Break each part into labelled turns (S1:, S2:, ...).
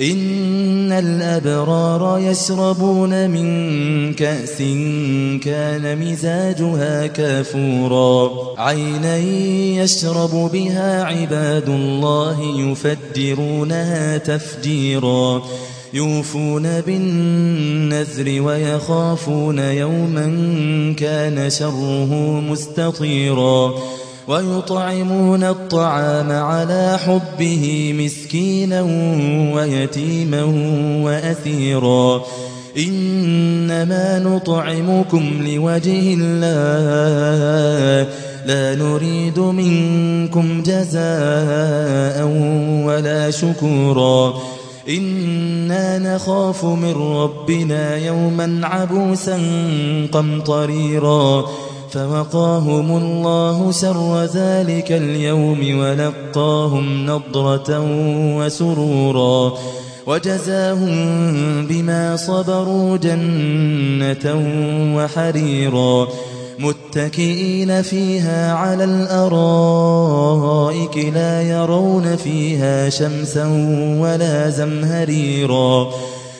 S1: إن الأبرار يشربون من كأس كان مزاجها كافورا عينا يشرب بها عباد الله يفدرونها تفجيرا يوفون بالنذر ويخافون يوما كان شره مستطيرا ويطعمون الطعام على حبه مسكينا ويتيما وأثيرا إنما نطعمكم لوجه الله لا نريد منكم جزاء ولا شكورا إنا نخاف من ربنا يوما عبوسا قمطريرا فوقاهم الله سر ذلك اليوم ولقاهم نضرة وسرورا وجزاهم بما صبروا جنة وحريرا متكئين فيها على الأرائك لا يرون فيها شمسا ولا زمهريرا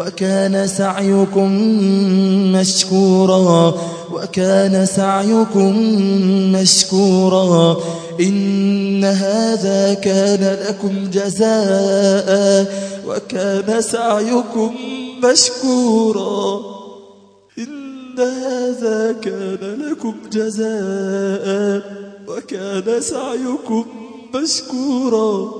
S1: وكان سعيكم مشكورا وكان سعيكم مشكورا إن هذا كان لكم جزاء وكان سعيكم مشكورا إن هذا كان لكم جزاء وكان سعيكم مشكورا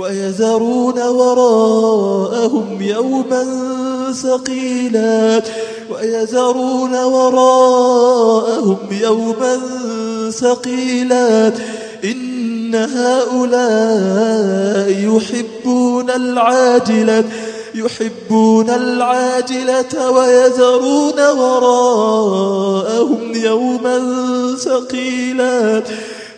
S1: ويذرون وراءهم يوما ثقيلا ويذرون وراءهم يوما ثقيلا إن هؤلاء يحبون العاجلة يحبون العاجلة ويذرون وراءهم يوما ثقيلا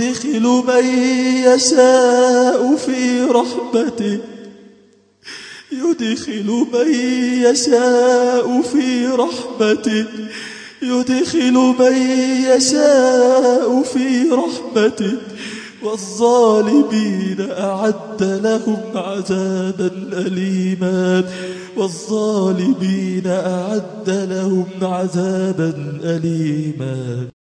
S1: يدخل من يشاء في رحمته يدخل من يشاء في رحمته يدخل من يشاء في رحمته والظالمين أعد لهم عذابا أليما والظالمين أعد لهم عذابا أليما